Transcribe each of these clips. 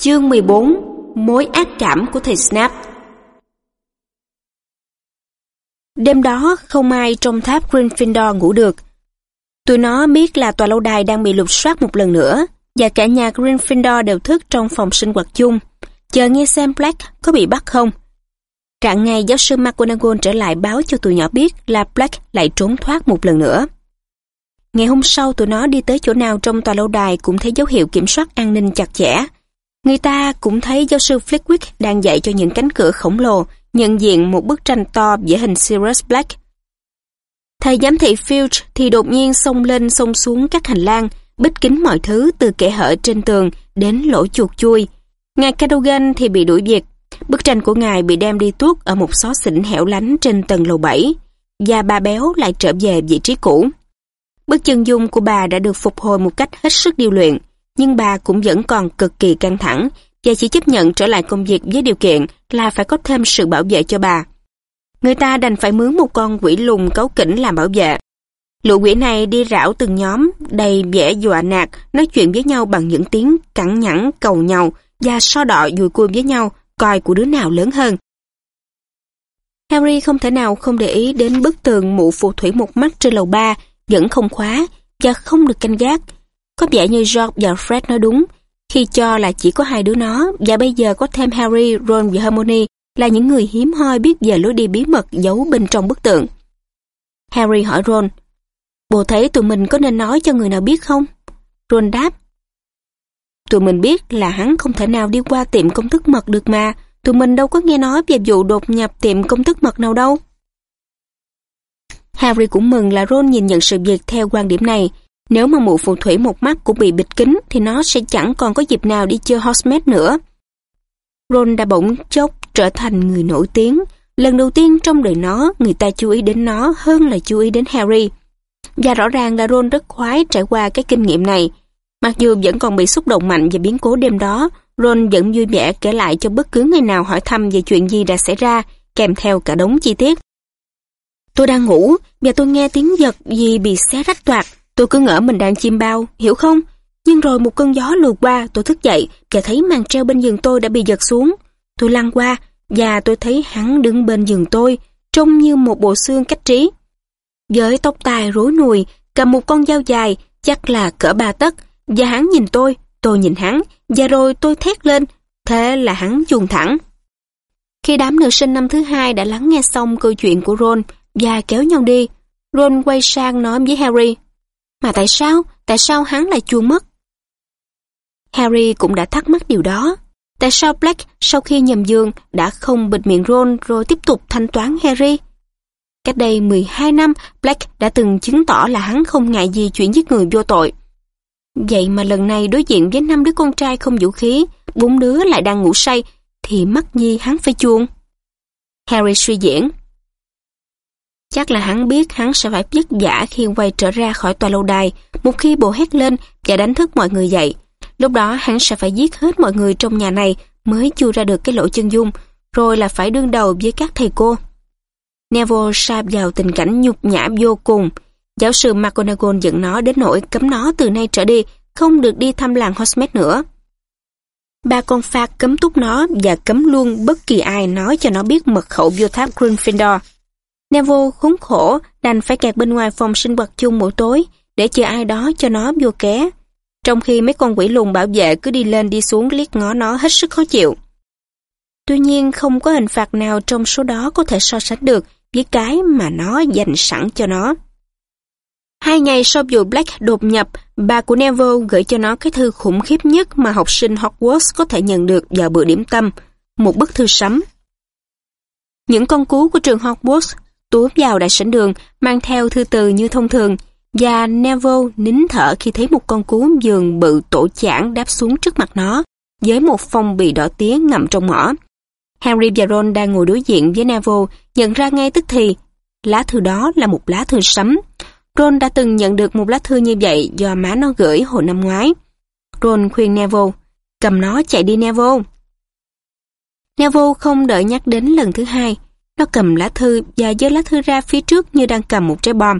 Chương 14 Mối ác cảm của thầy Snap Đêm đó không ai trong tháp Gryffindor ngủ được. Tụi nó biết là tòa lâu đài đang bị lục soát một lần nữa và cả nhà Gryffindor đều thức trong phòng sinh hoạt chung, chờ nghe xem Black có bị bắt không. Trạng ngày giáo sư McGonagall trở lại báo cho tụi nhỏ biết là Black lại trốn thoát một lần nữa. Ngày hôm sau tụi nó đi tới chỗ nào trong tòa lâu đài cũng thấy dấu hiệu kiểm soát an ninh chặt chẽ. Người ta cũng thấy giáo sư Flickwick đang dạy cho những cánh cửa khổng lồ, nhận diện một bức tranh to vẽ hình Sirius Black. Thầy giám thị Filch thì đột nhiên xông lên xông xuống các hành lang, bích kín mọi thứ từ kẻ hở trên tường đến lỗ chuột chui. Ngài Cadogan thì bị đuổi việc. Bức tranh của ngài bị đem đi tuốt ở một xó xỉnh hẻo lánh trên tầng lầu 7, và bà béo lại trở về vị trí cũ. Bức chân dung của bà đã được phục hồi một cách hết sức điêu luyện, nhưng bà cũng vẫn còn cực kỳ căng thẳng và chỉ chấp nhận trở lại công việc với điều kiện là phải có thêm sự bảo vệ cho bà. Người ta đành phải mướn một con quỷ lùn cấu kỉnh làm bảo vệ. Lũ quỷ này đi rảo từng nhóm, đầy vẻ dọa nạt, nói chuyện với nhau bằng những tiếng cẳng nhẳng cầu nhau và so đọ dùi cua với nhau, coi của đứa nào lớn hơn. Harry không thể nào không để ý đến bức tường mụ phù thủy một mắt trên lầu ba vẫn không khóa và không được canh gác. Có vẻ như George và Fred nói đúng, khi cho là chỉ có hai đứa nó và bây giờ có thêm Harry, Ron và Hermione là những người hiếm hoi biết về lối đi bí mật giấu bên trong bức tượng. Harry hỏi Ron, Bồ thấy tụi mình có nên nói cho người nào biết không? Ron đáp, Tụi mình biết là hắn không thể nào đi qua tiệm công thức mật được mà, tụi mình đâu có nghe nói về vụ đột nhập tiệm công thức mật nào đâu. Harry cũng mừng là Ron nhìn nhận sự việc theo quan điểm này. Nếu mà mụ phù thủy một mắt cũng bị bịt kính thì nó sẽ chẳng còn có dịp nào đi chơi Hogsmeade nữa. Ron đã bỗng chốc trở thành người nổi tiếng. Lần đầu tiên trong đời nó, người ta chú ý đến nó hơn là chú ý đến Harry. Và rõ ràng là Ron rất khoái trải qua cái kinh nghiệm này. Mặc dù vẫn còn bị xúc động mạnh về biến cố đêm đó, Ron vẫn vui vẻ kể lại cho bất cứ người nào hỏi thăm về chuyện gì đã xảy ra, kèm theo cả đống chi tiết. Tôi đang ngủ, và tôi nghe tiếng giật gì bị xé rách toạc. Tôi cứ ngỡ mình đang chim bao, hiểu không? Nhưng rồi một cơn gió lùa qua, tôi thức dậy và thấy màn treo bên giường tôi đã bị giật xuống. Tôi lăn qua và tôi thấy hắn đứng bên giường tôi, trông như một bộ xương cách trí. Với tóc tai rối nùi, cầm một con dao dài, chắc là cỡ ba tấc, và hắn nhìn tôi, tôi nhìn hắn, và rồi tôi thét lên, thế là hắn chuồn thẳng. Khi đám nữ sinh năm thứ hai đã lắng nghe xong câu chuyện của Ron và kéo nhau đi, Ron quay sang nói với Harry, mà tại sao, tại sao hắn lại chua mất? Harry cũng đã thắc mắc điều đó. Tại sao Black sau khi nhầm giường đã không bịt miệng Ron rồi tiếp tục thanh toán Harry? Cách đây 12 năm, Black đã từng chứng tỏ là hắn không ngại gì chuyện giết người vô tội. Vậy mà lần này đối diện với năm đứa con trai không vũ khí, bốn đứa lại đang ngủ say, thì mắc nhi hắn phải chuông. Harry suy diễn. Chắc là hắn biết hắn sẽ phải vất vả khi quay trở ra khỏi tòa lâu đài, một khi bộ hét lên và đánh thức mọi người dậy. Lúc đó hắn sẽ phải giết hết mọi người trong nhà này mới chui ra được cái lỗ chân dung, rồi là phải đương đầu với các thầy cô. Neville sa vào tình cảnh nhục nhã vô cùng. Giáo sư McGonagall giận nó đến nỗi cấm nó từ nay trở đi không được đi thăm làng Hogsmeade nữa. Ba con phạt cấm túc nó và cấm luôn bất kỳ ai nói cho nó biết mật khẩu vô tháp Gryffindor. Neville khốn khổ đành phải kẹt bên ngoài phòng sinh hoạt chung mỗi tối để chờ ai đó cho nó vô ké. Trong khi mấy con quỷ lùn bảo vệ cứ đi lên đi xuống liếc ngó nó hết sức khó chịu. Tuy nhiên không có hình phạt nào trong số đó có thể so sánh được với cái mà nó dành sẵn cho nó. Hai ngày sau vụ Black đột nhập, bà của Neville gửi cho nó cái thư khủng khiếp nhất mà học sinh Hogwarts có thể nhận được vào bữa điểm tâm, một bức thư sấm. Những con cú của trường Hogwarts túa vào đại sảnh đường, mang theo thư từ như thông thường, và Neville nín thở khi thấy một con cú giường bự tổ chản đáp xuống trước mặt nó, với một phong bì đỏ tía ngậm trong mỏ. Harry và Ron đang ngồi đối diện với Neville, nhận ra ngay tức thì, lá thư đó là một lá thư sấm. Ron đã từng nhận được một lá thư như vậy do má nó gửi hồi năm ngoái. Ron khuyên Neville, cầm nó chạy đi Neville. Neville không đợi nhắc đến lần thứ hai. Nó cầm lá thư và giơ lá thư ra phía trước như đang cầm một trái bom.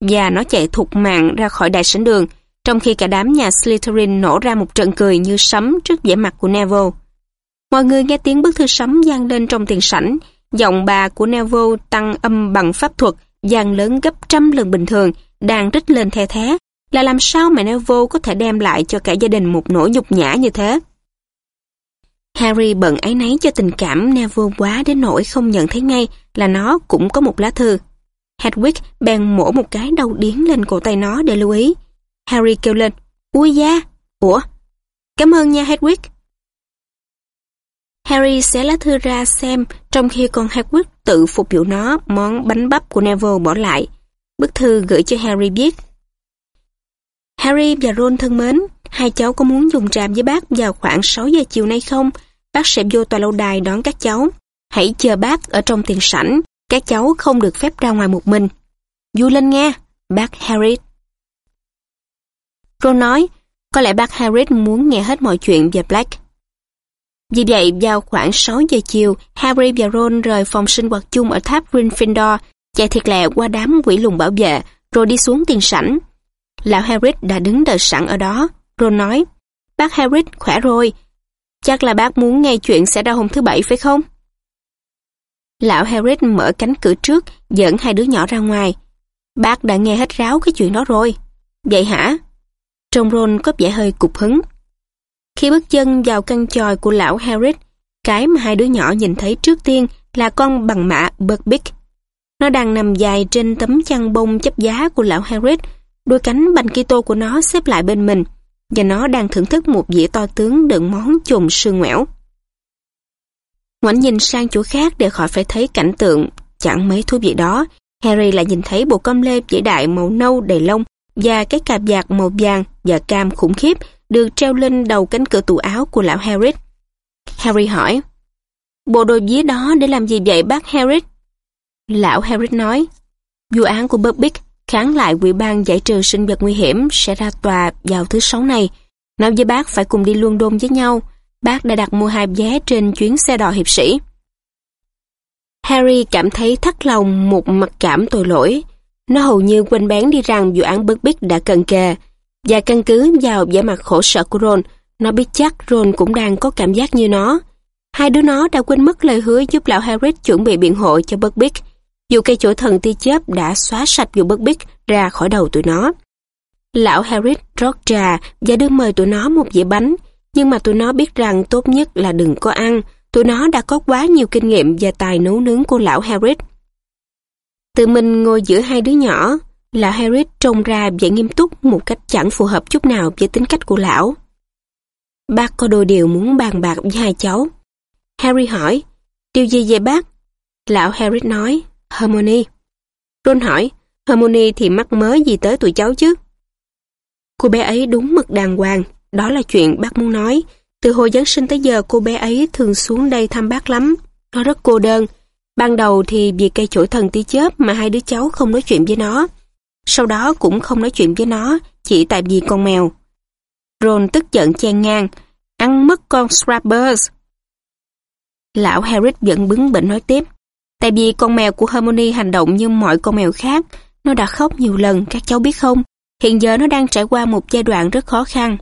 Và nó chạy thục mạng ra khỏi đại sảnh đường. trong khi cả đám nhà Slytherin nổ ra một trận cười như sấm trước vẻ mặt của Neville. Mọi người nghe tiếng bức thư sấm gian lên trong tiền sảnh, giọng bà của Neville tăng âm bằng pháp thuật, gian lớn gấp trăm lần bình thường, đang rít lên the thé. là làm sao mà Neville có thể đem lại cho cả gia đình một nỗi nhục nhã như thế. Harry bận ấy nấy cho tình cảm Neville quá đến nỗi không nhận thấy ngay là nó cũng có một lá thư. Hedwig bèn mổ một cái đau điến lên cổ tay nó để lưu ý. Harry kêu lên, ui da, ủa, cảm ơn nha Hedwig. Harry xé lá thư ra xem trong khi con Hedwig tự phục vụ nó món bánh bắp của Neville bỏ lại. Bức thư gửi cho Harry biết. Harry và Ron thân mến, hai cháu có muốn dùng trạm với bác vào khoảng 6 giờ chiều nay không? Bác sẽ vô tòa lâu đài đón các cháu. Hãy chờ bác ở trong tiền sảnh, các cháu không được phép ra ngoài một mình. Vui lên nghe, bác Harry. Ron nói, có lẽ bác Harry muốn nghe hết mọi chuyện về Black. Vì vậy, vào khoảng 6 giờ chiều, Harry và Ron rời phòng sinh hoạt chung ở tháp Gryffindor, chạy thiệt lẹ qua đám quỷ lùng bảo vệ, rồi đi xuống tiền sảnh. Lão Harris đã đứng đợi sẵn ở đó. Ron nói, bác Harris khỏe rồi. Chắc là bác muốn nghe chuyện sẽ ra hôm thứ Bảy phải không? Lão Harris mở cánh cửa trước, dẫn hai đứa nhỏ ra ngoài. Bác đã nghe hết ráo cái chuyện đó rồi. Vậy hả? Trông Ron có vẻ hơi cục hứng. Khi bước chân vào căn tròi của lão Harris, cái mà hai đứa nhỏ nhìn thấy trước tiên là con bằng mã Buckbeak. Nó đang nằm dài trên tấm chăn bông chấp giá của lão Harris, đôi cánh bành tô của nó xếp lại bên mình, và nó đang thưởng thức một dĩa to tướng đựng món chùm sương ngoẻo. Ngoảnh nhìn sang chỗ khác để khỏi phải thấy cảnh tượng chẳng mấy thú vị đó, Harry lại nhìn thấy bộ com lê vĩ đại màu nâu đầy lông và cái cạp vạt màu vàng và cam khủng khiếp được treo lên đầu cánh cửa tủ áo của lão Harry. Harry hỏi, Bộ đồ dĩa đó để làm gì vậy bác Harry? Lão Harry nói, vụ án của Burbick kháng lại quỹ ban giải trừ sinh vật nguy hiểm sẽ ra tòa vào thứ sáu này. Nói với bác phải cùng đi London với nhau. Bác đã đặt mua hai vé trên chuyến xe đò hiệp sĩ. Harry cảm thấy thắt lòng một mặc cảm tội lỗi. Nó hầu như quên bén đi rằng vụ án bức bích đã cận kề. Và căn cứ vào vẻ mặt khổ sở của Ron, nó biết chắc Ron cũng đang có cảm giác như nó. Hai đứa nó đã quên mất lời hứa giúp lão Harry chuẩn bị biện hộ cho bất bích dù cây chỗ thần tia chớp đã xóa sạch vụ bất bích ra khỏi đầu tụi nó. Lão Harris rót trà và đưa mời tụi nó một dĩa bánh, nhưng mà tụi nó biết rằng tốt nhất là đừng có ăn, tụi nó đã có quá nhiều kinh nghiệm và tài nấu nướng của lão Harris. Tự mình ngồi giữa hai đứa nhỏ, lão Harris trông ra vẻ nghiêm túc một cách chẳng phù hợp chút nào với tính cách của lão. Bác có đôi điều muốn bàn bạc với hai cháu. Harry hỏi, điều gì vậy bác? Lão Harris nói, Harmony. Ron hỏi, Harmony thì mắc mớ gì tới tụi cháu chứ? Cô bé ấy đúng mực đàng hoàng, đó là chuyện bác muốn nói. Từ hồi Giáng sinh tới giờ cô bé ấy thường xuống đây thăm bác lắm. Nó rất cô đơn. Ban đầu thì vì cây chổi thần tí chớp mà hai đứa cháu không nói chuyện với nó. Sau đó cũng không nói chuyện với nó, chỉ tại vì con mèo. Ron tức giận chen ngang, ăn mất con Scrappers. Lão Harris vẫn bứng bỉnh nói tiếp. Tại vì con mèo của Harmony hành động như mọi con mèo khác, nó đã khóc nhiều lần, các cháu biết không? Hiện giờ nó đang trải qua một giai đoạn rất khó khăn.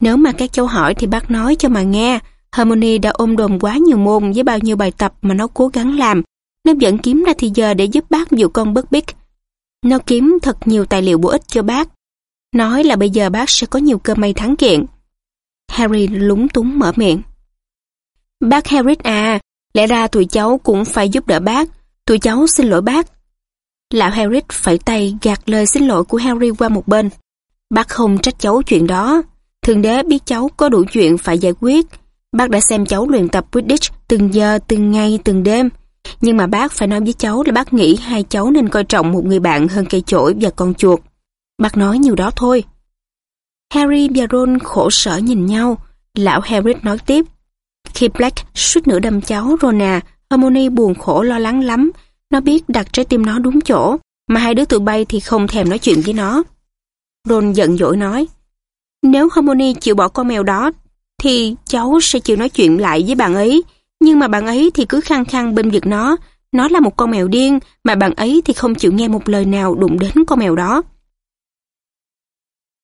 Nếu mà các cháu hỏi thì bác nói cho mà nghe, Harmony đã ôm đồm quá nhiều môn với bao nhiêu bài tập mà nó cố gắng làm. Nó vẫn kiếm ra thì giờ để giúp bác dụ con bất bích. Nó kiếm thật nhiều tài liệu bổ ích cho bác. Nói là bây giờ bác sẽ có nhiều cơ may thắng kiện. Harry lúng túng mở miệng. Bác Harry à, Lẽ ra tụi cháu cũng phải giúp đỡ bác. Tụi cháu xin lỗi bác. Lão Harry phải tay gạt lời xin lỗi của Harry qua một bên. Bác không trách cháu chuyện đó. thượng đế biết cháu có đủ chuyện phải giải quyết. Bác đã xem cháu luyện tập Quidditch từng giờ, từng ngày, từng đêm. Nhưng mà bác phải nói với cháu là bác nghĩ hai cháu nên coi trọng một người bạn hơn cây chổi và con chuột. Bác nói nhiều đó thôi. Harry và Ron khổ sở nhìn nhau. Lão Harry nói tiếp. Khi Black suýt nữa đâm cháu Rona, Harmony buồn khổ lo lắng lắm. Nó biết đặt trái tim nó đúng chỗ, mà hai đứa tụi bay thì không thèm nói chuyện với nó. Ron giận dỗi nói, nếu Harmony chịu bỏ con mèo đó, thì cháu sẽ chịu nói chuyện lại với bạn ấy. Nhưng mà bạn ấy thì cứ khăng khăng bên vực nó. Nó là một con mèo điên, mà bạn ấy thì không chịu nghe một lời nào đụng đến con mèo đó.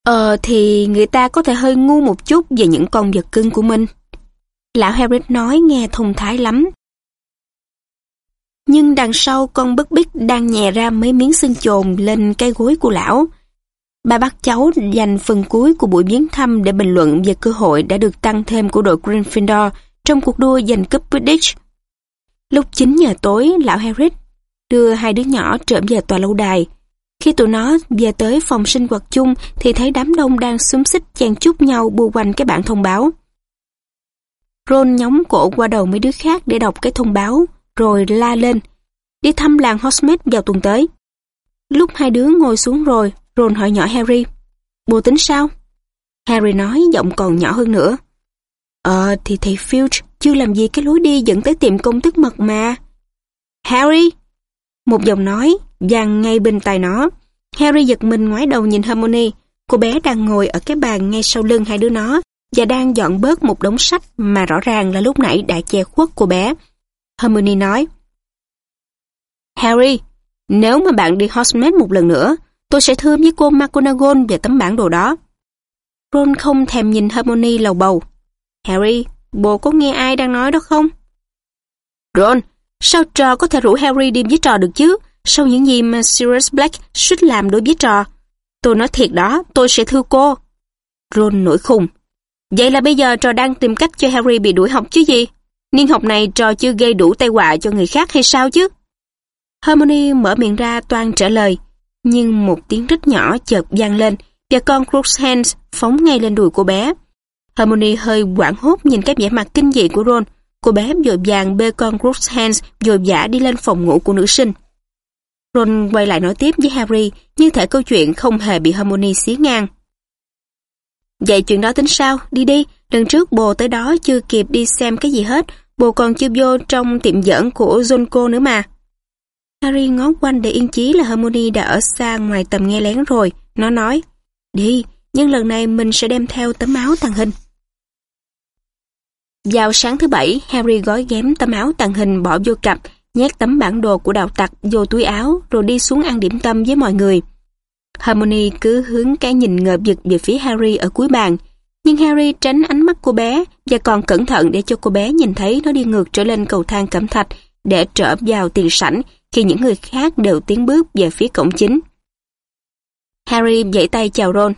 Ờ thì người ta có thể hơi ngu một chút về những con vật cưng của mình. Lão Harris nói nghe thông thái lắm. Nhưng đằng sau con bức bích đang nhè ra mấy miếng xương chồn lên cái gối của lão. Bà bắt cháu dành phần cuối của buổi viếng thăm để bình luận về cơ hội đã được tăng thêm của đội Gryffindor trong cuộc đua giành cúp Quidditch. Lúc 9 giờ tối, lão Harris đưa hai đứa nhỏ trở về tòa lâu đài. Khi tụi nó về tới phòng sinh hoạt chung thì thấy đám đông đang xúm xích chen chúc nhau bu quanh cái bảng thông báo. Ron nhóng cổ qua đầu mấy đứa khác để đọc cái thông báo, rồi la lên. Đi thăm làng Hogsmeade vào tuần tới. Lúc hai đứa ngồi xuống rồi, Ron hỏi nhỏ Harry. "Bộ tính sao? Harry nói giọng còn nhỏ hơn nữa. Ờ thì thầy Filch chưa làm gì cái lối đi dẫn tới tiệm công thức mật mà. Harry! Một giọng nói vang ngay bên tai nó. Harry giật mình ngoái đầu nhìn Hermione. Cô bé đang ngồi ở cái bàn ngay sau lưng hai đứa nó và đang dọn bớt một đống sách mà rõ ràng là lúc nãy đã che khuất cô bé. Hermione nói Harry, nếu mà bạn đi Hogsmeade một lần nữa, tôi sẽ thưa với cô McGonagall về tấm bản đồ đó. Ron không thèm nhìn Hermione lầu bầu. Harry, bộ có nghe ai đang nói đó không? Ron, sao trò có thể rủ Harry đi với trò được chứ? Sau những gì mà Sirius Black suýt làm đối với trò. Tôi nói thiệt đó, tôi sẽ thưa cô. Ron nổi khùng. Vậy là bây giờ trò đang tìm cách cho Harry bị đuổi học chứ gì? Niên học này trò chưa gây đủ tai họa cho người khác hay sao chứ? harmony mở miệng ra toan trả lời, nhưng một tiếng rít nhỏ chợt vang lên và con Crookshanks phóng ngay lên đùi cô bé. harmony hơi quảng hốt nhìn cái vẻ mặt kinh dị của Ron. Cô bé vội vàng bê con Crookshanks vội vã đi lên phòng ngủ của nữ sinh. Ron quay lại nói tiếp với Harry, như thể câu chuyện không hề bị harmony xí ngang. Vậy chuyện đó tính sao? Đi đi, lần trước bồ tới đó chưa kịp đi xem cái gì hết, bồ còn chưa vô trong tiệm dẫn của Zonko nữa mà. Harry ngó quanh để yên chí là Hermione đã ở xa ngoài tầm nghe lén rồi. Nó nói, đi, nhưng lần này mình sẽ đem theo tấm áo tàng hình. Vào sáng thứ bảy, Harry gói ghém tấm áo tàng hình bỏ vô cặp, nhét tấm bản đồ của đạo tặc vô túi áo rồi đi xuống ăn điểm tâm với mọi người. Harmony cứ hướng cái nhìn ngợp giật về phía Harry ở cuối bàn, nhưng Harry tránh ánh mắt cô bé và còn cẩn thận để cho cô bé nhìn thấy nó đi ngược trở lên cầu thang cẩm thạch để trở vào tiền sảnh khi những người khác đều tiến bước về phía cổng chính. Harry vẫy tay chào Ron.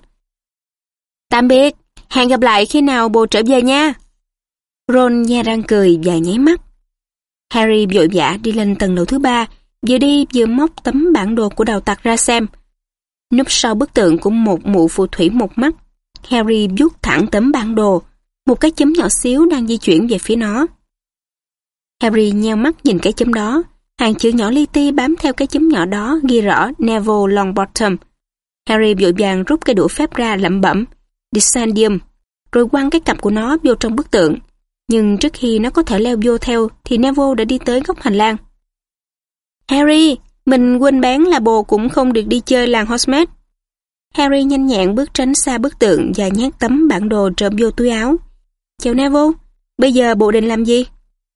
Tạm biệt, hẹn gặp lại khi nào bồ trở về nha. Ron nhe răng cười và nháy mắt. Harry vội vã đi lên tầng lầu thứ ba, vừa đi vừa móc tấm bản đồ của đào tặc ra xem. Núp sau bức tượng của một mụ phù thủy một mắt, Harry vuốt thẳng tấm bản đồ, một cái chấm nhỏ xíu đang di chuyển về phía nó. Harry nheo mắt nhìn cái chấm đó, hàng chữ nhỏ li ti bám theo cái chấm nhỏ đó ghi rõ Neville Longbottom. Harry vội vàng rút cây đũa phép ra lẩm bẩm, Descendium, rồi quăng cái cặp của nó vô trong bức tượng. Nhưng trước khi nó có thể leo vô theo thì Neville đã đi tới góc hành lang. Harry, mình quên bán là bồ cũng không được đi chơi làng Hogsmeade. Harry nhanh nhẹn bước tránh xa bức tượng và nhét tấm bản đồ trộm vô túi áo. Chào Neville, bây giờ bộ định làm gì?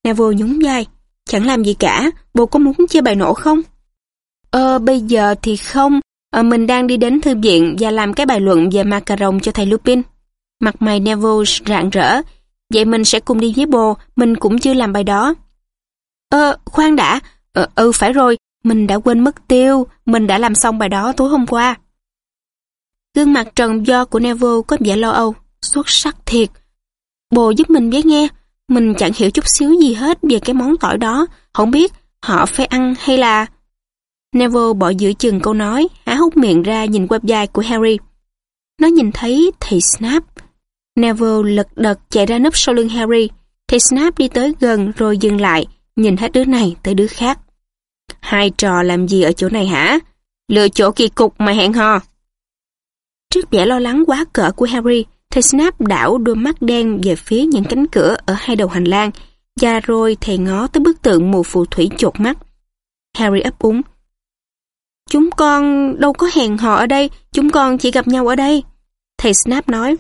Neville nhún vai. Chẳng làm gì cả, bộ có muốn chơi bài nổ không? Ờ, bây giờ thì không. Ờ, mình đang đi đến thư viện và làm cái bài luận về macaron cho thầy Lupin. Mặt mày Neville rạng rỡ. Vậy mình sẽ cùng đi với bồ, mình cũng chưa làm bài đó. Ờ, khoan đã. Ờ, ừ, phải rồi, mình đã quên mất tiêu, mình đã làm xong bài đó tối hôm qua. Gương mặt trần do của Neville có vẻ lo âu, xuất sắc thiệt. Bồ giúp mình với nghe, mình chẳng hiểu chút xíu gì hết về cái món tỏi đó, không biết họ phải ăn hay là... Neville bỏ giữa chừng câu nói, há hốc miệng ra nhìn qua vai của Harry. Nó nhìn thấy thầy Snap. Neville lật đật chạy ra nấp sau lưng Harry. Thầy Snap đi tới gần rồi dừng lại, nhìn hết đứa này tới đứa khác. Hai trò làm gì ở chỗ này hả? Lựa chỗ kỳ cục mà hẹn hò. Trước vẻ lo lắng quá cỡ của Harry, thầy Snap đảo đôi mắt đen về phía những cánh cửa ở hai đầu hành lang, và rồi thầy ngó tới bức tượng mù phù thủy chột mắt. Harry ấp úng. Chúng con đâu có hẹn hò ở đây, chúng con chỉ gặp nhau ở đây. Thầy Snap nói.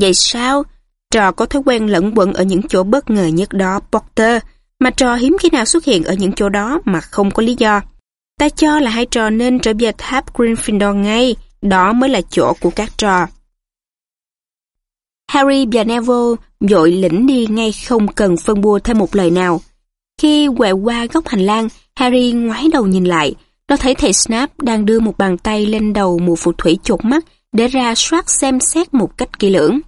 Vậy sao? Trò có thói quen lẫn quẩn ở những chỗ bất ngờ nhất đó, Potter, mà trò hiếm khi nào xuất hiện ở những chỗ đó mà không có lý do. Ta cho là hai trò nên trở về tháp Gryffindor ngay, Đó mới là chỗ của các trò. Harry và Neville dội lĩnh đi ngay không cần phân bua thêm một lời nào. Khi quẹo qua góc hành lang, Harry ngoái đầu nhìn lại. Nó thấy thầy Snap đang đưa một bàn tay lên đầu một phù thủy chột mắt để ra soát xem xét một cách kỹ lưỡng.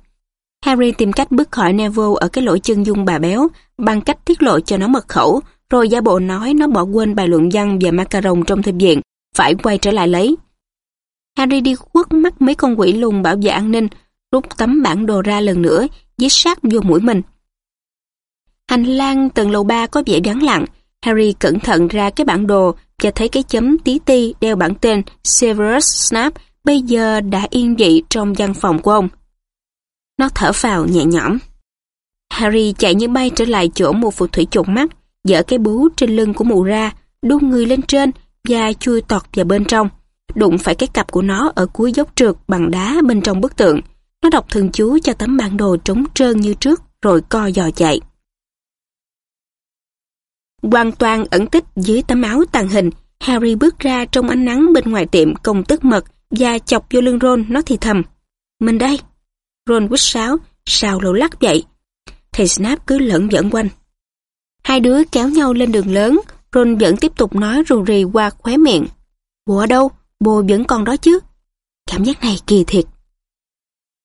Harry tìm cách bước khỏi Neville ở cái lỗ chân dung bà béo bằng cách tiết lộ cho nó mật khẩu, rồi giả bộ nói nó bỏ quên bài luận văn về macaron trong thư viện, phải quay trở lại lấy. Harry đi quất mắt mấy con quỷ lùng bảo vệ an ninh, rút tấm bản đồ ra lần nữa, dí sát vô mũi mình. Hành lang tầng lầu ba có vẻ vắng lặng, Harry cẩn thận ra cái bản đồ và thấy cái chấm tí ti đeo bản tên Severus Snape bây giờ đã yên vị trong văn phòng của ông. Nó thở vào nhẹ nhõm. Harry chạy như bay trở lại chỗ một phù thủy trộn mắt, dở cái bú trên lưng của mụ ra, đu người lên trên và chui tọt vào bên trong. Đụng phải cái cặp của nó ở cuối dốc trượt bằng đá bên trong bức tượng. Nó đọc thường chú cho tấm bản đồ trống trơn như trước, rồi co giò chạy. Hoàn toàn ẩn tích dưới tấm áo tàn hình, Harry bước ra trong ánh nắng bên ngoài tiệm công tức mật và chọc vô lưng Ron nó thì thầm. Mình đây. Ron quýt sáo, sao lầu lắc vậy. Thầy Snap cứ lẫn dẫn quanh. Hai đứa kéo nhau lên đường lớn, Ron vẫn tiếp tục nói rù rì qua khóe miệng. Bố ở đâu? Bố vẫn còn đó chứ. Cảm giác này kỳ thiệt.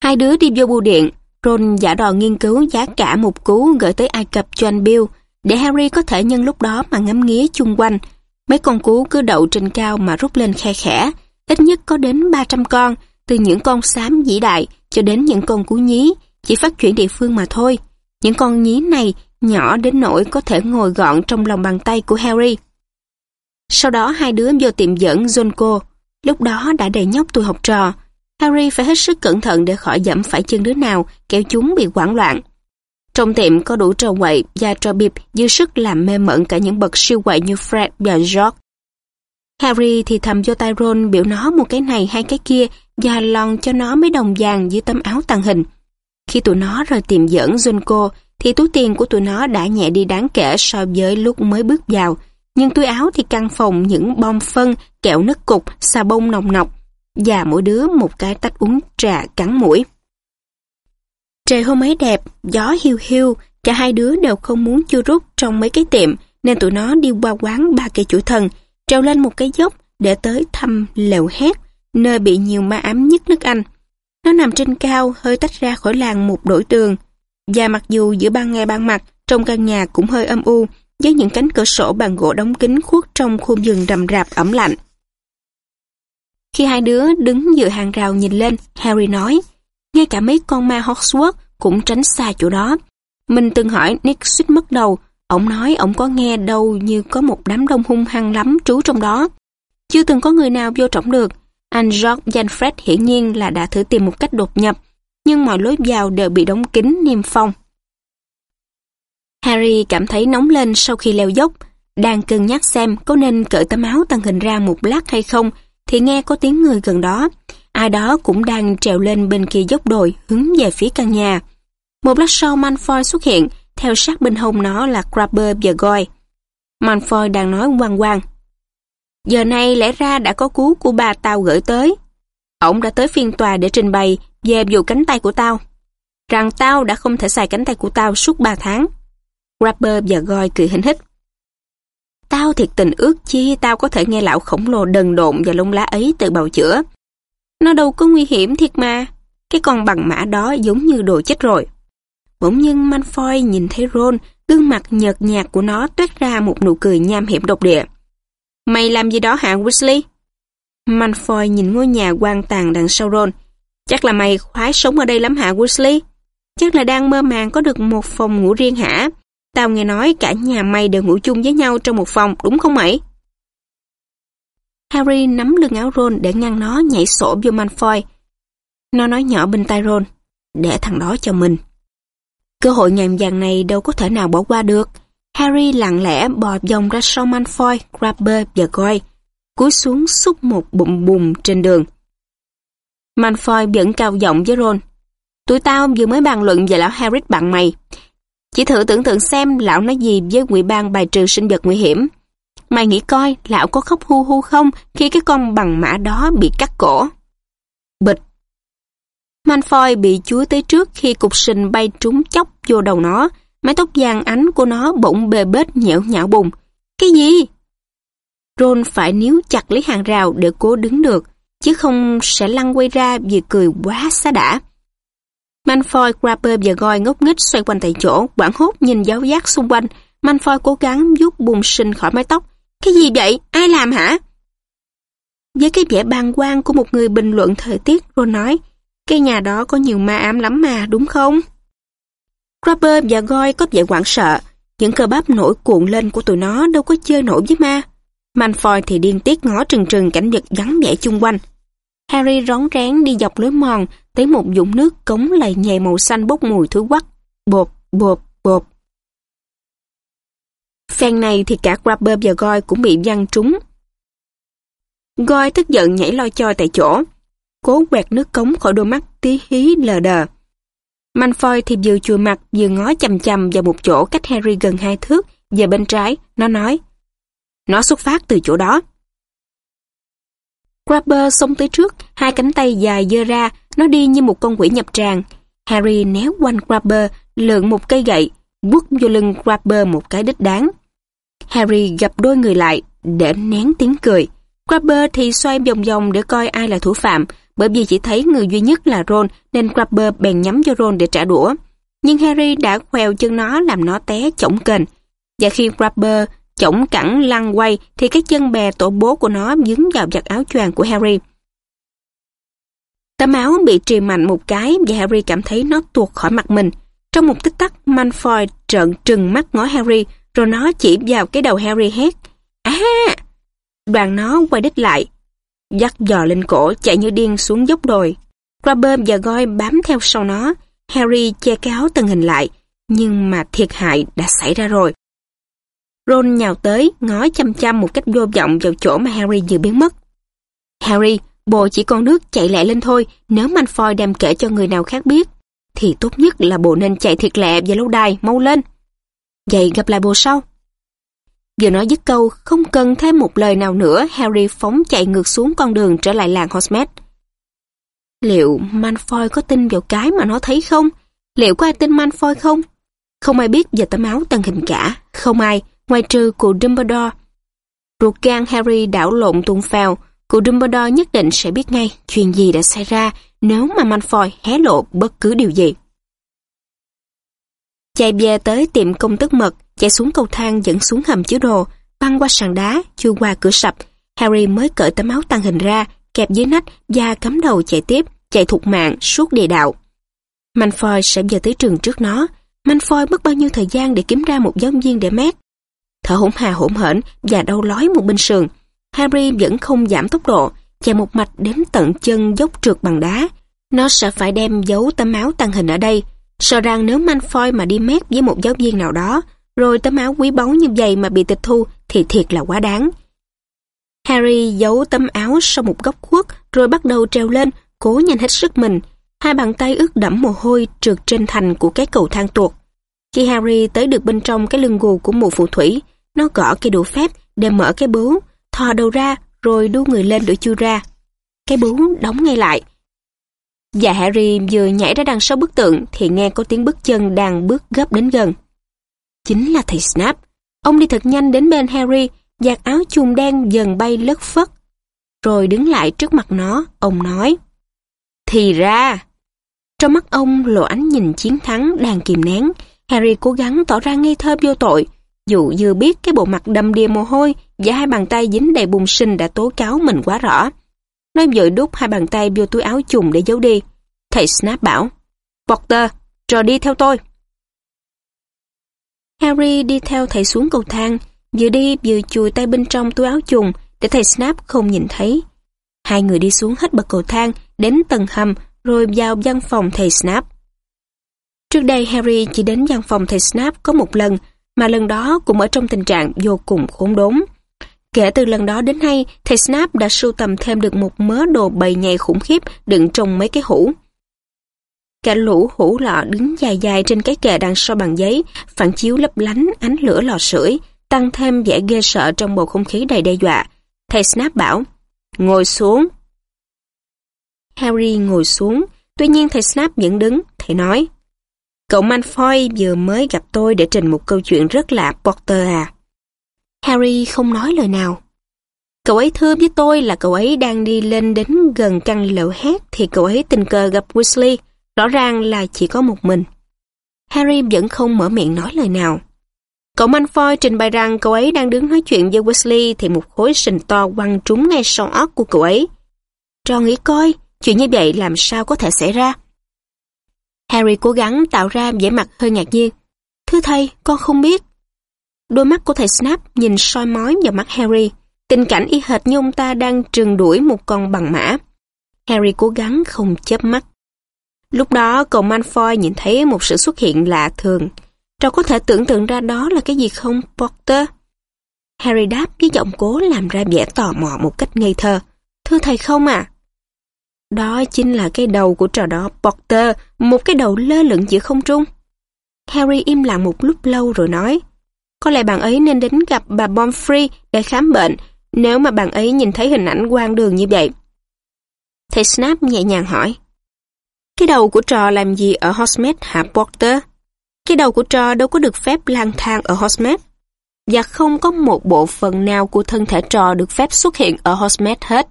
Hai đứa đi vô bưu điện, Ron giả đò nghiên cứu giá cả một cú gửi tới Ai Cập cho anh Bill, để Harry có thể nhân lúc đó mà ngắm nghía chung quanh. Mấy con cú cứ đậu trên cao mà rút lên khe khẽ, ít nhất có đến 300 con, từ những con xám vĩ đại cho đến những con cú nhí, chỉ phát triển địa phương mà thôi. Những con nhí này nhỏ đến nỗi có thể ngồi gọn trong lòng bàn tay của Harry. Sau đó hai đứa vô tiệm dẫn Zonko, lúc đó đã đầy nhóc tuổi học trò. Harry phải hết sức cẩn thận để khỏi dẫm phải chân đứa nào, kéo chúng bị hoảng loạn. Trong tiệm có đủ trò quậy và trò bịp dư sức làm mê mẩn cả những bậc siêu quậy như Fred và George. Harry thì thầm cho Tyrone biểu nó một cái này hay cái kia và lòn cho nó mấy đồng vàng dưới tấm áo tàng hình. Khi tụi nó rời tìm dẫn Junko thì túi tiền của tụi nó đã nhẹ đi đáng kể so với lúc mới bước vào. Nhưng túi áo thì căng phòng những bom phân, kẹo nứt cục, xà bông nồng nọc và mỗi đứa một cái tách uống trà cắn mũi. Trời hôm ấy đẹp, gió hiu hiu, cả hai đứa đều không muốn chưa rút trong mấy cái tiệm nên tụi nó đi qua quán ba cây chủ thần trèo lên một cái dốc để tới thăm lều hét, nơi bị nhiều ma ám nhất nước Anh. Nó nằm trên cao, hơi tách ra khỏi làng một đổi tường. Và mặc dù giữa ban ngày ban mặt, trong căn nhà cũng hơi âm u, với những cánh cửa sổ bằng gỗ đóng kín khuất trong khu rừng rầm rạp ẩm lạnh. Khi hai đứa đứng giữa hàng rào nhìn lên, Harry nói, ngay cả mấy con ma Hogwarts cũng tránh xa chỗ đó. Mình từng hỏi Nick suýt mất đầu, Ông nói ông có nghe đâu như có một đám đông hung hăng lắm trú trong đó. Chưa từng có người nào vô trọng được. Anh George Janfred hiển nhiên là đã thử tìm một cách đột nhập, nhưng mọi lối vào đều bị đóng kín niêm phong. Harry cảm thấy nóng lên sau khi leo dốc, đang cân nhắc xem có nên cởi tấm áo tăng hình ra một lát hay không, thì nghe có tiếng người gần đó. Ai đó cũng đang trèo lên bên kia dốc đồi hướng về phía căn nhà. Một lát sau Malfoy xuất hiện, theo sát bên hông nó là Crabbe và Goy. Malfoy đang nói quang quang. Giờ này lẽ ra đã có cú của bà tao gửi tới. Ông đã tới phiên tòa để trình bày về vụ cánh tay của tao. Rằng tao đã không thể xài cánh tay của tao suốt 3 tháng. Grabber và Goy cười hình hích. Tao thiệt tình ước chi tao có thể nghe lão khổng lồ đần độn và lông lá ấy tự bào chữa. Nó đâu có nguy hiểm thiệt mà. Cái con bằng mã đó giống như đồ chết rồi. Bỗng nhiên Manfoy nhìn thấy Ron, gương mặt nhợt nhạt của nó toát ra một nụ cười nham hiểm độc địa. Mày làm gì đó hả Weasley? Malfoy nhìn ngôi nhà quan tàn đằng sau Ron. Chắc là mày khoái sống ở đây lắm hả Weasley? Chắc là đang mơ màng có được một phòng ngủ riêng hả? Tao nghe nói cả nhà mày đều ngủ chung với nhau trong một phòng, đúng không mày? Harry nắm lưng áo Ron để ngăn nó nhảy sổ vô Malfoy. Nó nói nhỏ bên tai Ron, để thằng đó cho mình. Cơ hội ngàn vàng này đâu có thể nào bỏ qua được. Harry lặng lẽ bò vòng ra sau Malfoy, Grabber và Goy, cúi xuống xúc một bụng bùm trên đường. Malfoy vẫn cao giọng với Ron. Tụi tao vừa mới bàn luận về lão Harry bạn mày. Chỉ thử tưởng tượng xem lão nói gì với ngụy ban bài trừ sinh vật nguy hiểm. Mày nghĩ coi lão có khóc hu hu không khi cái con bằng mã đó bị cắt cổ. Bịch. Malfoy bị chúa tới trước khi cục sình bay trúng chóc vô đầu nó. Mái tóc vàng ánh của nó bỗng bề bết nhẽo nhão bùng. Cái gì? Ron phải níu chặt lấy hàng rào để cố đứng được, chứ không sẽ lăn quay ra vì cười quá xá đã. Manfoy, Grabber và Goy ngốc nghếch xoay quanh tại chỗ, quảng hốt nhìn giáo giác xung quanh. Manfoy cố gắng giúp bùng sinh khỏi mái tóc. Cái gì vậy? Ai làm hả? Với cái vẻ bàng quan của một người bình luận thời tiết, Ron nói, cái nhà đó có nhiều ma ám lắm mà, đúng không? Grabber và Goy có vẻ hoảng sợ. Những cơ bắp nổi cuộn lên của tụi nó đâu có chơi nổi với ma. Malfoy thì điên tiết ngó trừng trừng cảnh vật vắng vẻ chung quanh. Harry rón rén đi dọc lối mòn tới một dũng nước cống lầy nhầy màu xanh bốc mùi thứ quắc. Bột, bột, bột. Phen này thì cả Grabber và Goy cũng bị văng trúng. Goy tức giận nhảy loi choi tại chỗ, cố quẹt nước cống khỏi đôi mắt tí hí lờ đờ. Manfoy thì vừa chùi mặt vừa ngó chầm chầm vào một chỗ cách Harry gần hai thước, về bên trái, nó nói Nó xuất phát từ chỗ đó. Grabber xông tới trước, hai cánh tay dài dơ ra, nó đi như một con quỷ nhập tràng. Harry néo quanh Grabber, lượn một cây gậy, quất vô lưng Grabber một cái đích đáng. Harry gặp đôi người lại, để nén tiếng cười. Grabber thì xoay vòng vòng để coi ai là thủ phạm, bởi vì chỉ thấy người duy nhất là Ron nên Grabber bèn nhắm cho Ron để trả đũa. Nhưng Harry đã khoeo chân nó làm nó té chổng kềnh. Và khi Grabber chổng cẳng lăn quay thì cái chân bè tổ bố của nó dính vào giặt áo choàng của Harry. Tấm áo bị trì mạnh một cái và Harry cảm thấy nó tuột khỏi mặt mình. Trong một tích tắc, Malfoy trợn trừng mắt ngó Harry rồi nó chỉ vào cái đầu Harry hét. À! Đoàn nó quay đích lại, dắt dò lên cổ chạy như điên xuống dốc đồi. Grabber và Goy bám theo sau nó. Harry che cái áo tân hình lại, nhưng mà thiệt hại đã xảy ra rồi. Ron nhào tới, ngó chăm chăm một cách vô vọng vào chỗ mà Harry vừa biến mất. Harry, bồ chỉ con nước chạy lẹ lên thôi, nếu Malfoy đem kể cho người nào khác biết, thì tốt nhất là bồ nên chạy thiệt lẹ và lâu đài, mau lên. Vậy gặp lại bồ sau. Vừa nói dứt câu, không cần thêm một lời nào nữa, Harry phóng chạy ngược xuống con đường trở lại làng Hogsmeade. Liệu Malfoy có tin vào cái mà nó thấy không? Liệu có ai tin Malfoy không? Không ai biết về tấm áo tần hình cả, không ai, ngoài trừ cụ Dumbledore. Ruột gan Harry đảo lộn tuôn phèo, cụ Dumbledore nhất định sẽ biết ngay chuyện gì đã xảy ra nếu mà Malfoy hé lộ bất cứ điều gì. Chạy về tới tiệm công tức mật, chạy xuống cầu thang dẫn xuống hầm chứa đồ, băng qua sàn đá, chui qua cửa sập. Harry mới cởi tấm áo tăng hình ra, kẹp dưới nách và cắm đầu chạy tiếp, chạy thục mạng suốt địa đạo. Malfoy sẽ giờ tới trường trước nó. Malfoy mất bao nhiêu thời gian để kiếm ra một giáo viên để mét. Thở hổn hà hổn hển và đau lói một bên sườn. Harry vẫn không giảm tốc độ, chạy một mạch đến tận chân dốc trượt bằng đá. Nó sẽ phải đem giấu tấm áo tăng hình ở đây, sợ rằng nếu Malfoy mà đi mét với một giáo viên nào đó, rồi tấm áo quý báu như vậy mà bị tịch thu thì thiệt là quá đáng. Harry giấu tấm áo sau một góc khuất rồi bắt đầu treo lên, cố nhanh hết sức mình. Hai bàn tay ướt đẫm mồ hôi trượt trên thành của cái cầu thang tuột. Khi Harry tới được bên trong cái lưng gù của mụ phù thủy, nó gõ cây đũa phép để mở cái bướu, thò đầu ra rồi đu người lên để chui ra. Cái bướu đóng ngay lại. Và Harry vừa nhảy ra đằng sau bức tượng thì nghe có tiếng bước chân đang bước gấp đến gần chính là thầy Snap. Ông đi thật nhanh đến bên Harry, giặt áo chùm đen dần bay lất phất. Rồi đứng lại trước mặt nó, ông nói. Thì ra... Trong mắt ông lộ ánh nhìn chiến thắng đang kìm nén, Harry cố gắng tỏ ra ngây thơ vô tội, dù vừa biết cái bộ mặt đầm đìa mồ hôi và hai bàn tay dính đầy bùn sinh đã tố cáo mình quá rõ. Nó vội đút hai bàn tay vô túi áo chùm để giấu đi. Thầy Snap bảo, Potter, trò đi theo tôi. Harry đi theo thầy xuống cầu thang, vừa đi vừa chùi tay bên trong túi áo chùng để thầy Snap không nhìn thấy. Hai người đi xuống hết bậc cầu thang, đến tầng hầm, rồi vào văn phòng thầy Snap. Trước đây Harry chỉ đến văn phòng thầy Snap có một lần, mà lần đó cũng ở trong tình trạng vô cùng khốn đốn. Kể từ lần đó đến nay, thầy Snap đã sưu tầm thêm được một mớ đồ bầy nhầy khủng khiếp đựng trong mấy cái hũ. Cả lũ hũ lọ đứng dài dài trên cái kệ đằng sau bằng giấy, phản chiếu lấp lánh ánh lửa lò sưởi, tăng thêm vẻ ghê sợ trong bầu không khí đầy đe dọa. Thầy Snap bảo, ngồi xuống. Harry ngồi xuống, tuy nhiên thầy Snap vẫn đứng, thầy nói. Cậu Malfoy vừa mới gặp tôi để trình một câu chuyện rất lạ Potter à. Harry không nói lời nào. Cậu ấy thưa với tôi là cậu ấy đang đi lên đến gần căn lều hét thì cậu ấy tình cờ gặp Weasley, rõ ràng là chỉ có một mình. Harry vẫn không mở miệng nói lời nào. Cậu Malfoy trình bày rằng cậu ấy đang đứng nói chuyện với Weasley thì một khối sình to quăng trúng ngay sau óc của cậu ấy. Trò nghĩ coi, chuyện như vậy làm sao có thể xảy ra? Harry cố gắng tạo ra vẻ mặt hơi ngạc nhiên. Thưa thầy, con không biết. Đôi mắt của thầy Snap nhìn soi mói vào mắt Harry. Tình cảnh y hệt như ông ta đang trừng đuổi một con bằng mã. Harry cố gắng không chớp mắt. Lúc đó cậu Malfoy nhìn thấy một sự xuất hiện lạ thường. Trò có thể tưởng tượng ra đó là cái gì không, Potter? Harry đáp với giọng cố làm ra vẻ tò mò một cách ngây thơ. Thưa thầy không à? Đó chính là cái đầu của trò đó, Potter, một cái đầu lơ lửng giữa không trung. Harry im lặng một lúc lâu rồi nói, có lẽ bạn ấy nên đến gặp bà Pomfrey để khám bệnh, nếu mà bạn ấy nhìn thấy hình ảnh quang đường như vậy. Thầy Snap nhẹ nhàng hỏi, cái đầu của trò làm gì ở Hogsmeade hả Potter? Cái đầu của trò đâu có được phép lang thang ở Hogsmeade. Và không có một bộ phận nào của thân thể trò được phép xuất hiện ở Hogsmeade hết.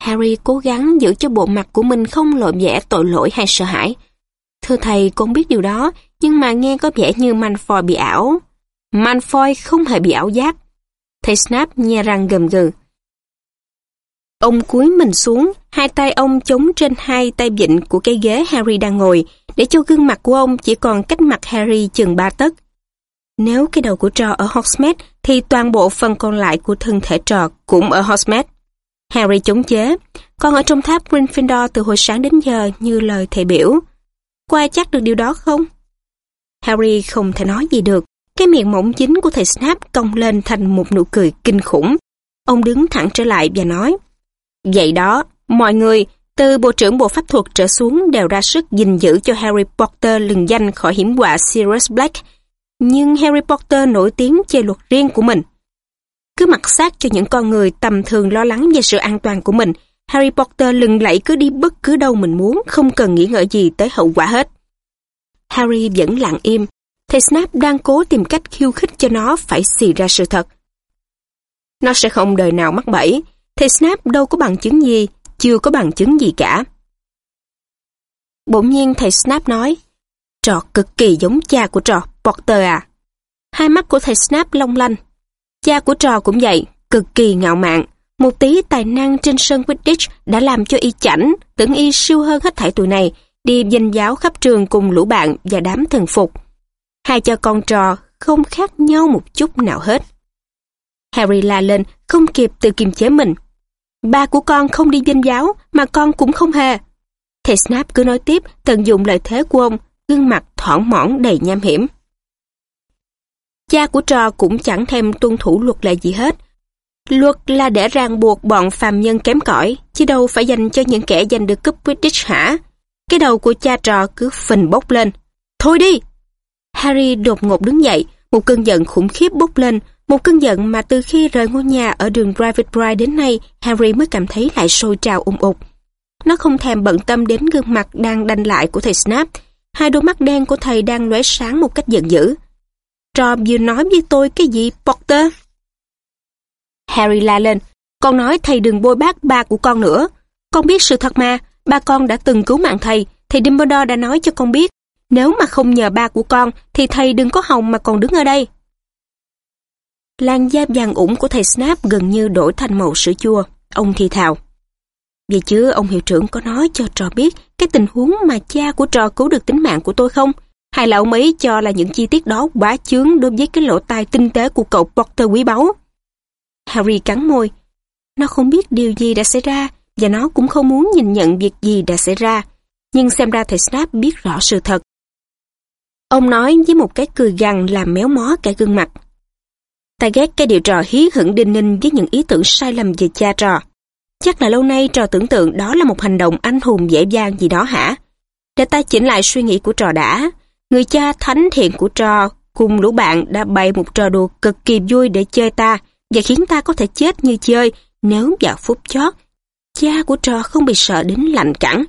Harry cố gắng giữ cho bộ mặt của mình không lộ vẻ tội lỗi hay sợ hãi. Thưa thầy, con biết điều đó, nhưng mà nghe có vẻ như Malfoy bị ảo. Malfoy không hề bị ảo giác. Thầy Snap nhe răng gầm gừ. Ông cúi mình xuống, hai tay ông chống trên hai tay vịn của cái ghế Harry đang ngồi, để cho gương mặt của ông chỉ còn cách mặt Harry chừng ba tấc. Nếu cái đầu của trò ở Hogsmeade, thì toàn bộ phần còn lại của thân thể trò cũng ở Hogsmeade. Harry chống chế, còn ở trong tháp Gryffindor từ hồi sáng đến giờ như lời thầy biểu. Có ai chắc được điều đó không? Harry không thể nói gì được. Cái miệng mỏng chính của thầy Snap cong lên thành một nụ cười kinh khủng. Ông đứng thẳng trở lại và nói, Vậy đó, mọi người, từ bộ trưởng bộ pháp thuật trở xuống đều ra sức gìn giữ cho Harry Potter lừng danh khỏi hiểm họa Sirius Black. Nhưng Harry Potter nổi tiếng chơi luật riêng của mình. Cứ mặc sát cho những con người tầm thường lo lắng về sự an toàn của mình, Harry Potter lừng lẫy cứ đi bất cứ đâu mình muốn, không cần nghĩ ngợi gì tới hậu quả hết. Harry vẫn lặng im, thầy Snap đang cố tìm cách khiêu khích cho nó phải xì ra sự thật. Nó sẽ không đời nào mắc bẫy, thầy Snap đâu có bằng chứng gì, chưa có bằng chứng gì cả. Bỗng nhiên thầy Snap nói, trò cực kỳ giống cha của trò, Potter à. Hai mắt của thầy Snap long lanh. Cha của trò cũng vậy, cực kỳ ngạo mạn. Một tí tài năng trên sân Quidditch đã làm cho y chảnh, tưởng y siêu hơn hết thảy tụi này, đi danh giáo khắp trường cùng lũ bạn và đám thần phục. Hai cha con trò không khác nhau một chút nào hết. Harry la lên, không kịp tự kiềm chế mình. Ba của con không đi danh giáo, mà con cũng không hề. Thầy Snap cứ nói tiếp, tận dụng lợi thế của ông, gương mặt thoảng mỏn đầy nham hiểm. Cha của trò cũng chẳng thèm tuân thủ luật lệ gì hết. Luật là để ràng buộc bọn phàm nhân kém cỏi, chứ đâu phải dành cho những kẻ giành được cúp Quidditch hả? Cái đầu của cha trò cứ phình bốc lên. Thôi đi! Harry đột ngột đứng dậy, một cơn giận khủng khiếp bốc lên, một cơn giận mà từ khi rời ngôi nhà ở đường Private Bride đến nay, Harry mới cảm thấy lại sôi trào ung ục. Nó không thèm bận tâm đến gương mặt đang đanh lại của thầy Snap. Hai đôi mắt đen của thầy đang lóe sáng một cách giận dữ. Trò vừa nói với tôi cái gì, Potter? Harry la lên. Con nói thầy đừng bôi bác ba của con nữa. Con biết sự thật mà, ba con đã từng cứu mạng thầy. Thầy Dumbledore đã nói cho con biết. Nếu mà không nhờ ba của con, thì thầy đừng có hồng mà còn đứng ở đây. Làn da vàng ủng của thầy Snap gần như đổi thành màu sữa chua. Ông thì thào. Vậy chứ, ông hiệu trưởng có nói cho trò biết cái tình huống mà cha của trò cứu được tính mạng của tôi không? Hay là ông ấy cho là những chi tiết đó quá chướng đối với cái lỗ tai tinh tế của cậu Potter quý báu? Harry cắn môi. Nó không biết điều gì đã xảy ra và nó cũng không muốn nhìn nhận việc gì đã xảy ra. Nhưng xem ra thầy Snap biết rõ sự thật. Ông nói với một cái cười gằn làm méo mó cả gương mặt. Ta ghét cái điều trò hí hửng đinh ninh với những ý tưởng sai lầm về cha trò. Chắc là lâu nay trò tưởng tượng đó là một hành động anh hùng dễ dàng gì đó hả? Để ta chỉnh lại suy nghĩ của trò đã. Người cha thánh thiện của trò cùng lũ bạn đã bày một trò đùa cực kỳ vui để chơi ta và khiến ta có thể chết như chơi nếu vào phút chót. cha của trò không bị sợ đến lạnh cẳng.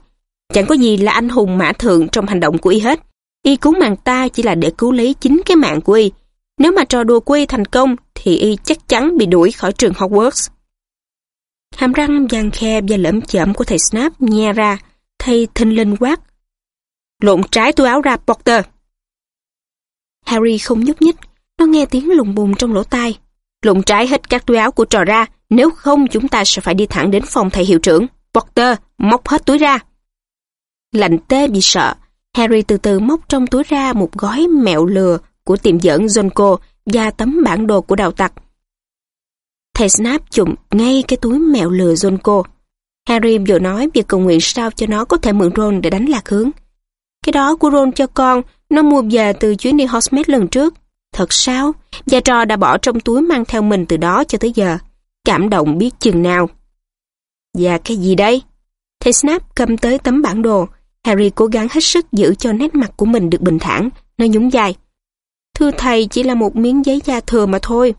Chẳng có gì là anh hùng mã thượng trong hành động của y hết. Y cứu mạng ta chỉ là để cứu lấy chính cái mạng của y. Nếu mà trò đùa của y thành công, thì y chắc chắn bị đuổi khỏi trường Hogwarts. Hàm răng vàng khe và lẫm chởm của thầy Snap nhe ra, thầy thinh linh quát. Lộn trái túi áo ra, Potter. Harry không nhúc nhích, nó nghe tiếng lùng bùng trong lỗ tai. Lộn trái hết các túi áo của trò ra, nếu không chúng ta sẽ phải đi thẳng đến phòng thầy hiệu trưởng. Potter, móc hết túi ra. Lạnh tê bị sợ, Harry từ từ móc trong túi ra một gói mẹo lừa của tiệm dẫn Zonko và tấm bản đồ của đào tặc. Thầy Snap chụm ngay cái túi mẹo lừa Zonko. Harry vừa nói việc cầu nguyện sao cho nó có thể mượn Ron để đánh lạc hướng. Cái đó của Ron cho con, nó mua về từ chuyến đi Hogsmeade lần trước. Thật sao? Gia trò đã bỏ trong túi mang theo mình từ đó cho tới giờ. Cảm động biết chừng nào. Và cái gì đây? Thầy Snap cầm tới tấm bản đồ. Harry cố gắng hết sức giữ cho nét mặt của mình được bình thản. Nó nhún dài. Thưa thầy chỉ là một miếng giấy da thừa mà thôi.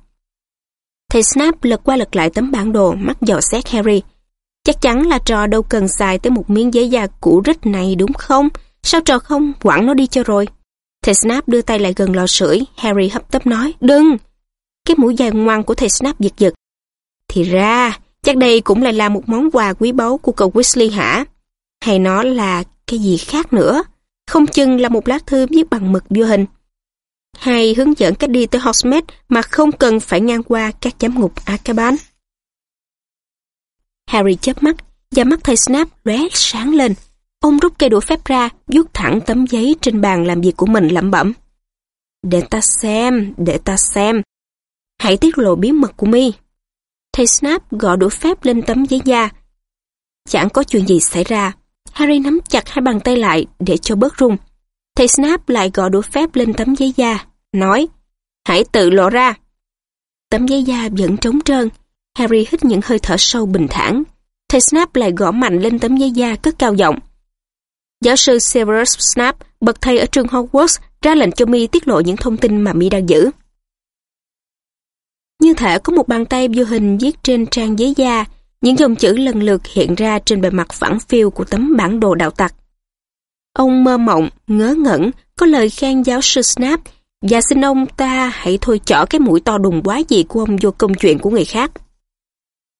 Thầy Snap lật qua lật lại tấm bản đồ, mắt dò xét Harry. Chắc chắn là trò đâu cần xài tới một miếng giấy da cũ rích này đúng không? Sao trò không quẳng nó đi cho rồi? Thầy Snap đưa tay lại gần lò sưởi, Harry hấp tấp nói, đừng! Cái mũi dài ngoan của thầy Snap giật giật. Thì ra, chắc đây cũng lại là một món quà quý báu của cậu Weasley hả? Hay nó là cái gì khác nữa? Không chừng là một lá thư viết bằng mực vô hình. Hay hướng dẫn cách đi tới Hogsmeade mà không cần phải ngang qua các giám ngục Akaban. Harry chớp mắt, và mắt thầy Snap lóe sáng lên. Ông rút cây đũa phép ra, vuốt thẳng tấm giấy trên bàn làm việc của mình lẩm bẩm. Để ta xem, để ta xem. Hãy tiết lộ bí mật của mi. Thầy Snap gõ đũa phép lên tấm giấy da. Chẳng có chuyện gì xảy ra. Harry nắm chặt hai bàn tay lại để cho bớt rung. Thầy Snap lại gõ đũa phép lên tấm giấy da, nói Hãy tự lộ ra. Tấm giấy da vẫn trống trơn. Harry hít những hơi thở sâu bình thản. Thầy Snap lại gõ mạnh lên tấm giấy da cất cao giọng. Giáo sư Severus Snape, bậc thầy ở trường Hogwarts, ra lệnh cho mi tiết lộ những thông tin mà mi đang giữ. Như thể có một bàn tay vô hình viết trên trang giấy da, những dòng chữ lần lượt hiện ra trên bề mặt phẳng phiu của tấm bản đồ đạo tặc. Ông mơ mộng, ngớ ngẩn, có lời khen giáo sư Snap và xin ông ta hãy thôi chỏ cái mũi to đùng quá gì của ông vô công chuyện của người khác.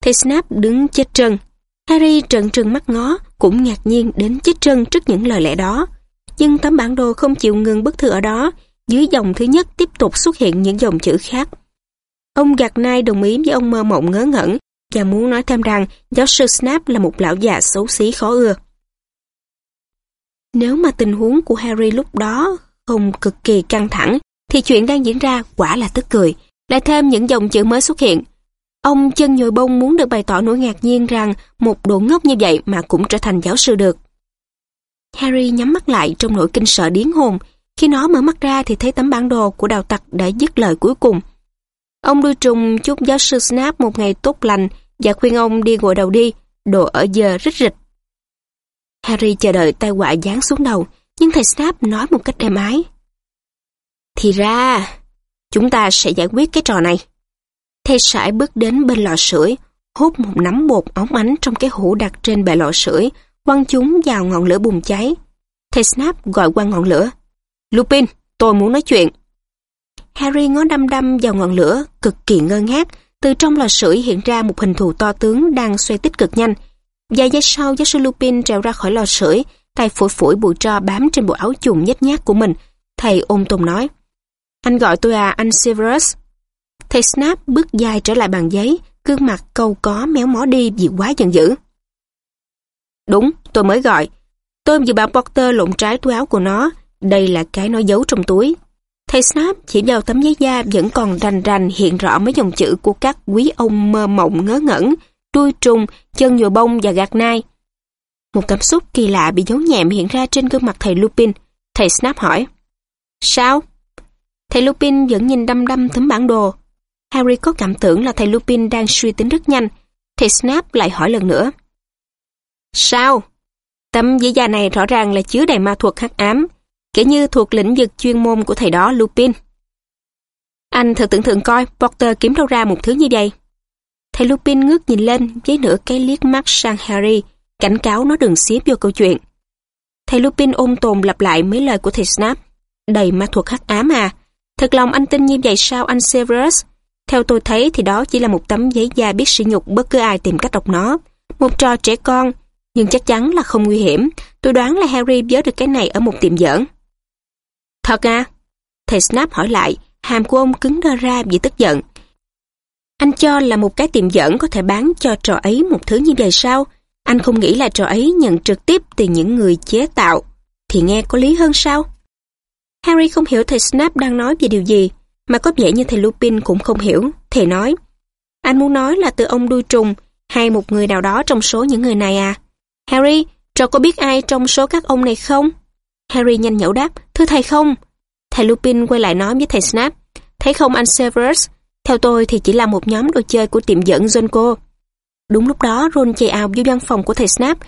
Thầy Snap đứng chết trân, Harry trợn trừng mắt ngó, cũng ngạc nhiên đến chết trân trước những lời lẽ đó. Nhưng tấm bản đồ không chịu ngừng bức thư ở đó, dưới dòng thứ nhất tiếp tục xuất hiện những dòng chữ khác. Ông gạt nai đồng ý với ông mơ mộng ngớ ngẩn và muốn nói thêm rằng giáo sư Snap là một lão già xấu xí khó ưa. Nếu mà tình huống của Harry lúc đó không cực kỳ căng thẳng, thì chuyện đang diễn ra quả là tức cười. Lại thêm những dòng chữ mới xuất hiện, Ông chân nhồi bông muốn được bày tỏ nỗi ngạc nhiên rằng một đồ ngốc như vậy mà cũng trở thành giáo sư được. Harry nhắm mắt lại trong nỗi kinh sợ điến hồn. Khi nó mở mắt ra thì thấy tấm bản đồ của đào tặc đã dứt lời cuối cùng. Ông đưa trùng chúc giáo sư Snap một ngày tốt lành và khuyên ông đi gội đầu đi, đồ ở giờ rít rịch. Harry chờ đợi tai họa giáng xuống đầu, nhưng thầy Snap nói một cách êm ái. Thì ra, chúng ta sẽ giải quyết cái trò này. Thầy sải bước đến bên lò sưởi, hút một nắm bột óng ánh trong cái hũ đặt trên bệ lò sưởi, quăng chúng vào ngọn lửa bùng cháy. Thầy Snap gọi qua ngọn lửa. Lupin, tôi muốn nói chuyện. Harry ngó đăm đăm vào ngọn lửa, cực kỳ ngơ ngác. Từ trong lò sưởi hiện ra một hình thù to tướng đang xoay tích cực nhanh. Vài giây sau, giáo sư Lupin trèo ra khỏi lò sưởi, tay phủi phủi bụi tro bám trên bộ áo chùng nhét nhát của mình. Thầy ôm tùng nói. Anh gọi tôi à, anh Severus. Thầy Snap bước dài trở lại bàn giấy, gương mặt câu có méo mó đi vì quá giận dữ. Đúng, tôi mới gọi. Tôi vừa bảo Potter lộn trái túi áo của nó. Đây là cái nó giấu trong túi. Thầy Snap chỉ vào tấm giấy da vẫn còn rành rành hiện rõ mấy dòng chữ của các quý ông mơ mộng ngớ ngẩn, đuôi trùng, chân nhồi bông và gạt nai. Một cảm xúc kỳ lạ bị giấu nhẹm hiện ra trên gương mặt thầy Lupin. Thầy Snap hỏi. Sao? Thầy Lupin vẫn nhìn đăm đăm tấm bản đồ. Harry có cảm tưởng là thầy Lupin đang suy tính rất nhanh. Thầy Snap lại hỏi lần nữa. Sao? Tấm giấy da này rõ ràng là chứa đầy ma thuật hắc ám, kể như thuộc lĩnh vực chuyên môn của thầy đó Lupin. Anh thử tưởng tượng coi Potter kiếm đâu ra một thứ như vậy. Thầy Lupin ngước nhìn lên với nửa cái liếc mắt sang Harry, cảnh cáo nó đừng xếp vô câu chuyện. Thầy Lupin ôm tồn lặp lại mấy lời của thầy Snap. Đầy ma thuật hắc ám à. Thật lòng anh tin như vậy sao anh Severus? Theo tôi thấy thì đó chỉ là một tấm giấy da biết sỉ nhục bất cứ ai tìm cách đọc nó. Một trò trẻ con, nhưng chắc chắn là không nguy hiểm. Tôi đoán là Harry vớ được cái này ở một tiệm giỡn. Thật à? Thầy Snap hỏi lại, hàm của ông cứng đơ ra vì tức giận. Anh cho là một cái tiệm dẫn có thể bán cho trò ấy một thứ như vậy sao? Anh không nghĩ là trò ấy nhận trực tiếp từ những người chế tạo. Thì nghe có lý hơn sao? Harry không hiểu thầy Snap đang nói về điều gì, mà có vẻ như thầy Lupin cũng không hiểu. Thầy nói, anh muốn nói là từ ông đuôi trùng hay một người nào đó trong số những người này à? Harry, trò có biết ai trong số các ông này không? Harry nhanh nhẩu đáp, thưa thầy không. Thầy Lupin quay lại nói với thầy Snap, thấy không anh Severus, theo tôi thì chỉ là một nhóm đồ chơi của tiệm dẫn Zonko. Đúng lúc đó Ron chạy ào vô văn phòng của thầy Snap.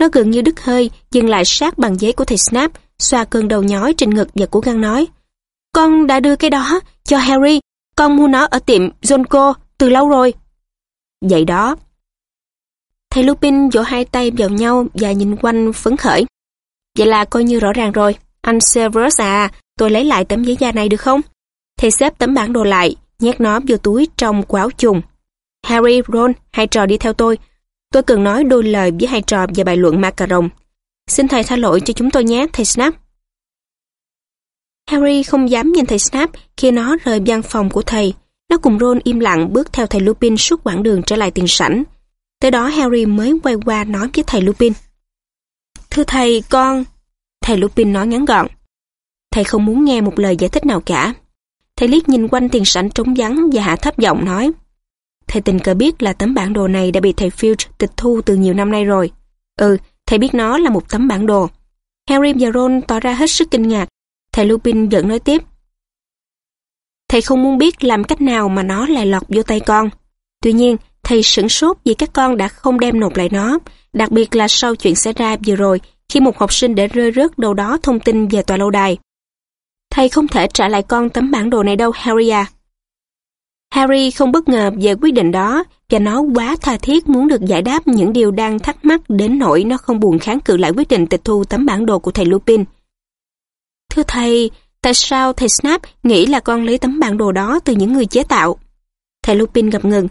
Nó gần như đứt hơi, dừng lại sát bằng giấy của thầy Snap, xoa cơn đầu nhói trên ngực và cố gắng nói. Con đã đưa cái đó cho Harry, con mua nó ở tiệm Zonko từ lâu rồi. Vậy đó. Thầy Lupin vỗ hai tay vào nhau và nhìn quanh phấn khởi. Vậy là coi như rõ ràng rồi. Anh Severus à, tôi lấy lại tấm giấy da này được không? Thầy xếp tấm bản đồ lại, nhét nó vô túi trong quá áo chùng Harry, Ron, hai trò đi theo tôi. Tôi cần nói đôi lời với hai trò về bài luận macaron. Xin thầy tha lỗi cho chúng tôi nhé, thầy Snap. Harry không dám nhìn thầy Snap khi nó rời văn phòng của thầy. Nó cùng Ron im lặng bước theo thầy Lupin suốt quãng đường trở lại tiền sảnh. Tới đó Harry mới quay qua nói với thầy Lupin. Thưa thầy, con... Thầy Lupin nói ngắn gọn. Thầy không muốn nghe một lời giải thích nào cả. Thầy liếc nhìn quanh tiền sảnh trống vắng và hạ thấp giọng nói. Thầy tình cờ biết là tấm bản đồ này đã bị thầy Filch tịch thu từ nhiều năm nay rồi. Ừ, thầy biết nó là một tấm bản đồ. Harry và Ron tỏ ra hết sức kinh ngạc. Thầy Lupin vẫn nói tiếp. Thầy không muốn biết làm cách nào mà nó lại lọt vô tay con. Tuy nhiên, thầy sửng sốt vì các con đã không đem nộp lại nó, đặc biệt là sau chuyện xảy ra vừa rồi khi một học sinh để rơi rớt đâu đó thông tin về tòa lâu đài. Thầy không thể trả lại con tấm bản đồ này đâu, Harry à. Harry không bất ngờ về quyết định đó và nó quá tha thiết muốn được giải đáp những điều đang thắc mắc đến nỗi nó không buồn kháng cự lại quyết định tịch thu tấm bản đồ của thầy Lupin. Thưa thầy, tại sao thầy Snap nghĩ là con lấy tấm bản đồ đó từ những người chế tạo? Thầy Lupin ngập ngừng.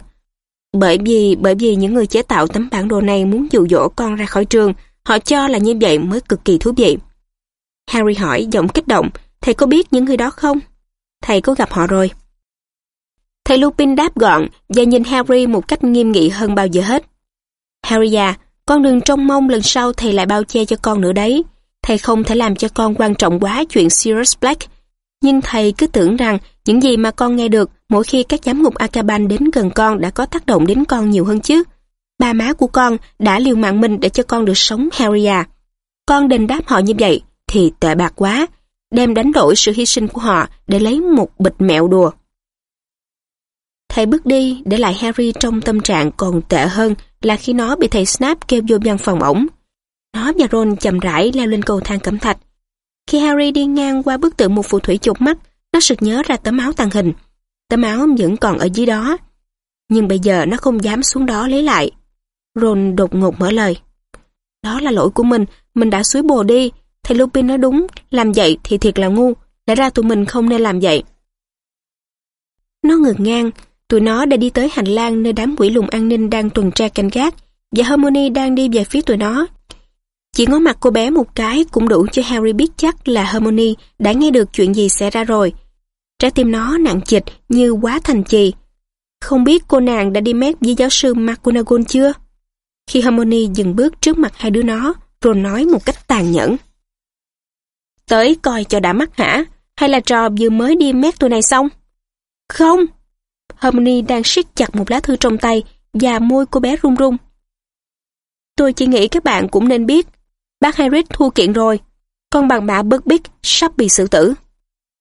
Bởi vì bởi vì những người chế tạo tấm bản đồ này muốn dụ dỗ con ra khỏi trường, họ cho là như vậy mới cực kỳ thú vị. Harry hỏi giọng kích động, thầy có biết những người đó không? Thầy có gặp họ rồi. Thầy Lupin đáp gọn và nhìn Harry một cách nghiêm nghị hơn bao giờ hết. Harry à, con đừng trông mong lần sau thầy lại bao che cho con nữa đấy. Thầy không thể làm cho con quan trọng quá chuyện Sirius Black. Nhưng thầy cứ tưởng rằng những gì mà con nghe được mỗi khi các giám ngục Akaban đến gần con đã có tác động đến con nhiều hơn chứ. Ba má của con đã liều mạng mình để cho con được sống Harry à. Con đền đáp họ như vậy thì tệ bạc quá, đem đánh đổi sự hy sinh của họ để lấy một bịch mẹo đùa. Thầy bước đi để lại Harry trong tâm trạng còn tệ hơn là khi nó bị thầy Snap kêu vô văn phòng ổng. Nó và Ron chậm rãi leo lên cầu thang cẩm thạch. Khi Harry đi ngang qua bức tượng một phù thủy chụp mắt, nó sực nhớ ra tấm áo tàng hình. Tấm áo vẫn còn ở dưới đó. Nhưng bây giờ nó không dám xuống đó lấy lại. Ron đột ngột mở lời. Đó là lỗi của mình, mình đã suối bồ đi. Thầy Lupin nói đúng, làm vậy thì thiệt là ngu. Lẽ ra tụi mình không nên làm vậy. Nó ngược ngang, Tụi nó đã đi tới hành lang nơi đám quỷ lùng an ninh đang tuần tra canh gác và harmony đang đi về phía tụi nó. Chỉ ngó mặt cô bé một cái cũng đủ cho Harry biết chắc là harmony đã nghe được chuyện gì xảy ra rồi. Trái tim nó nặng chịch như quá thành trì Không biết cô nàng đã đi mép với giáo sư McGonagall chưa? Khi harmony dừng bước trước mặt hai đứa nó, rồi nói một cách tàn nhẫn. Tới coi cho đã mắt hả? Hay là trò vừa mới đi mét tụi này xong? Không! Harmony đang siết chặt một lá thư trong tay và môi cô bé run run. Tôi chỉ nghĩ các bạn cũng nên biết, bác Harris thua kiện rồi, con bằng mã bất biết sắp bị xử tử.